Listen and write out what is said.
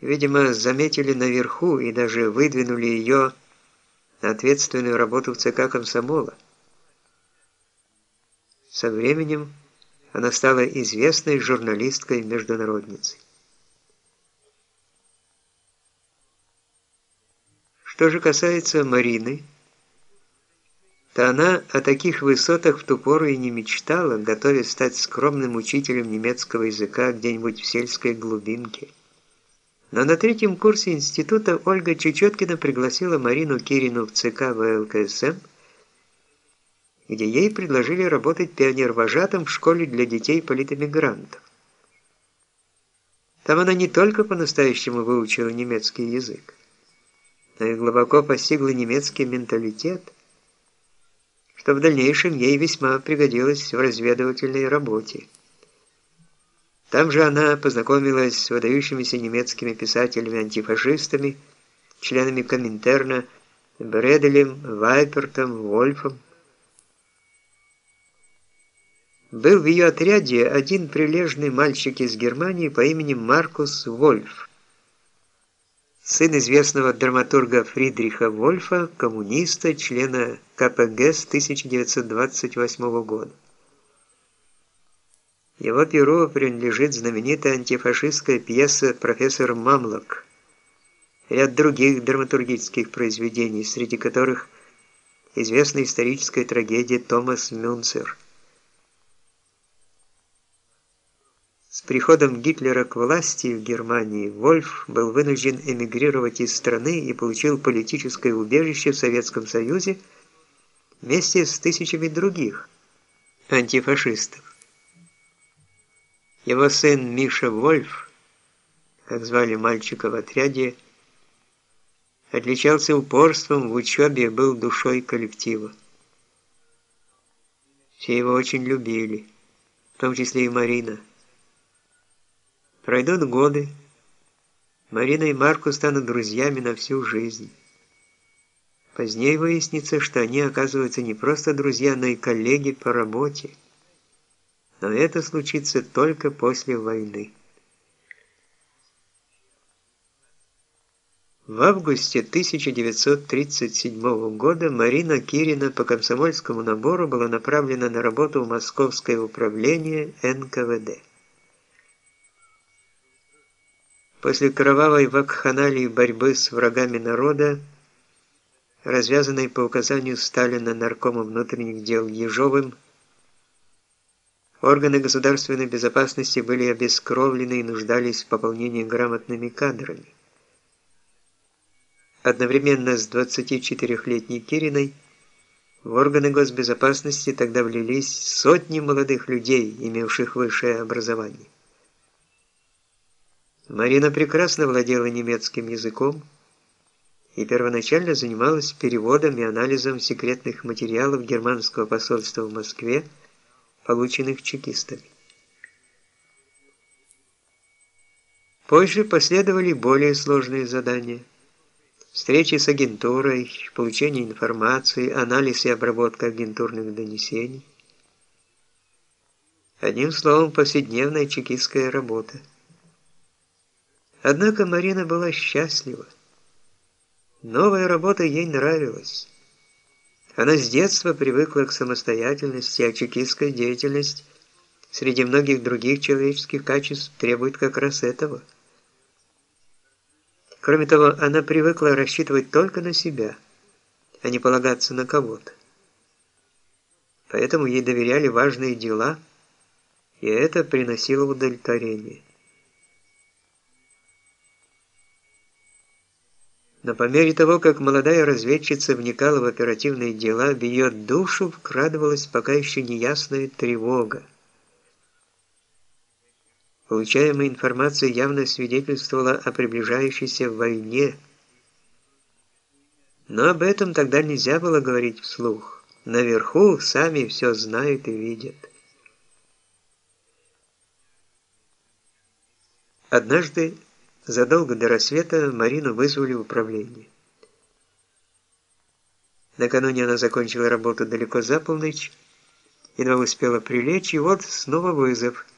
Видимо, заметили наверху и даже выдвинули ее на ответственную работу в ЦК комсомола. Со временем она стала известной журналисткой-международницей. Что же касается Марины, то она о таких высотах в ту пору и не мечтала, готовясь стать скромным учителем немецкого языка где-нибудь в сельской глубинке. Но на третьем курсе института Ольга Чечеткина пригласила Марину Кирину в ЦК ВЛКСМ, где ей предложили работать пионер-вожатым в школе для детей политэмигрантов. Там она не только по-настоящему выучила немецкий язык, но и глубоко постигла немецкий менталитет, что в дальнейшем ей весьма пригодилось в разведывательной работе. Там же она познакомилась с выдающимися немецкими писателями-антифашистами, членами Коминтерна, Бределем, Вайпертом, Вольфом. Был в ее отряде один прилежный мальчик из Германии по имени Маркус Вольф, сын известного драматурга Фридриха Вольфа, коммуниста, члена КПГ с 1928 года. Его перу принадлежит знаменитая антифашистская пьеса «Профессор Мамлок», ряд других драматургических произведений, среди которых известная историческая трагедия Томас Мюнцер. С приходом Гитлера к власти в Германии Вольф был вынужден эмигрировать из страны и получил политическое убежище в Советском Союзе вместе с тысячами других антифашистов. Его сын Миша Вольф, как звали мальчика в отряде, отличался упорством в учебе и был душой коллектива. Все его очень любили, в том числе и Марина. Пройдут годы, Марина и Марку станут друзьями на всю жизнь. Позднее выяснится, что они оказываются не просто друзья, но и коллеги по работе но это случится только после войны. В августе 1937 года Марина Кирина по комсомольскому набору была направлена на работу в Московское управление НКВД. После кровавой вакханалии борьбы с врагами народа, развязанной по указанию Сталина наркома внутренних дел Ежовым, Органы государственной безопасности были обескровлены и нуждались в пополнении грамотными кадрами. Одновременно с 24-летней Кириной в органы госбезопасности тогда влились сотни молодых людей, имевших высшее образование. Марина прекрасно владела немецким языком и первоначально занималась переводом и анализом секретных материалов германского посольства в Москве, полученных чекистами. Позже последовали более сложные задания. Встречи с агентурой, получение информации, анализ и обработка агентурных донесений. Одним словом, повседневная чекистская работа. Однако Марина была счастлива. Новая работа ей нравилась. Она с детства привыкла к самостоятельности, а чекистская деятельность среди многих других человеческих качеств требует как раз этого. Кроме того, она привыкла рассчитывать только на себя, а не полагаться на кого-то. Поэтому ей доверяли важные дела, и это приносило удовлетворение. Но по мере того, как молодая разведчица вникала в оперативные дела, в ее душу вкрадывалась пока еще неясная тревога. Получаемая информация явно свидетельствовала о приближающейся войне. Но об этом тогда нельзя было говорить вслух. Наверху сами все знают и видят. Однажды Задолго до рассвета Марину вызвали в управление. Накануне она закончила работу далеко за полночь, едва успела прилечь, и вот снова вызов –